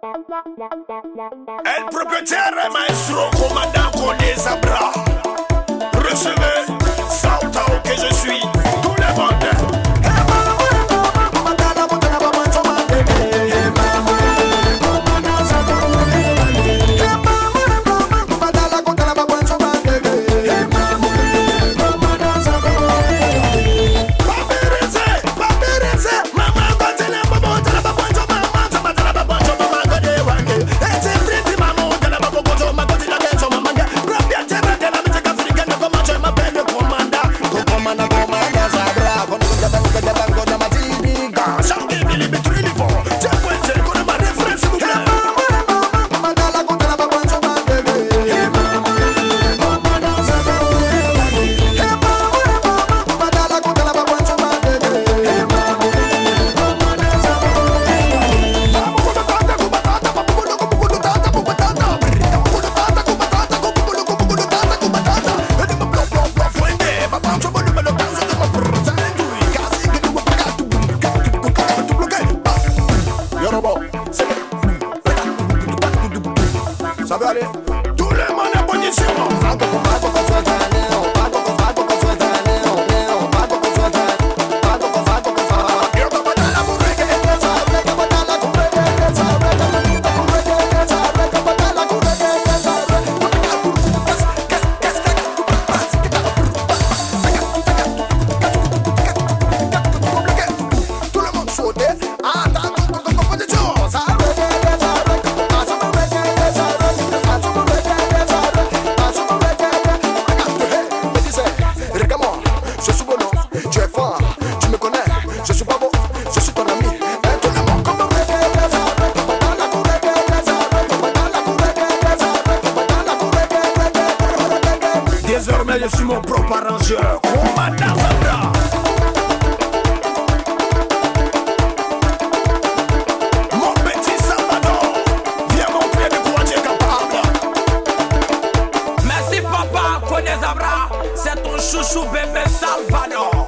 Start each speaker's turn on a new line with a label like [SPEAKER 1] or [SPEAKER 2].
[SPEAKER 1] È il proprietario maestro comandante con le sabra Algo con Je suis mon propre arrangeur. Mon petit Salvador, viens m'en prie de quoi tu es capable. Merci papa, prenez Zabra. C'est ton chouchou bébé Salvador.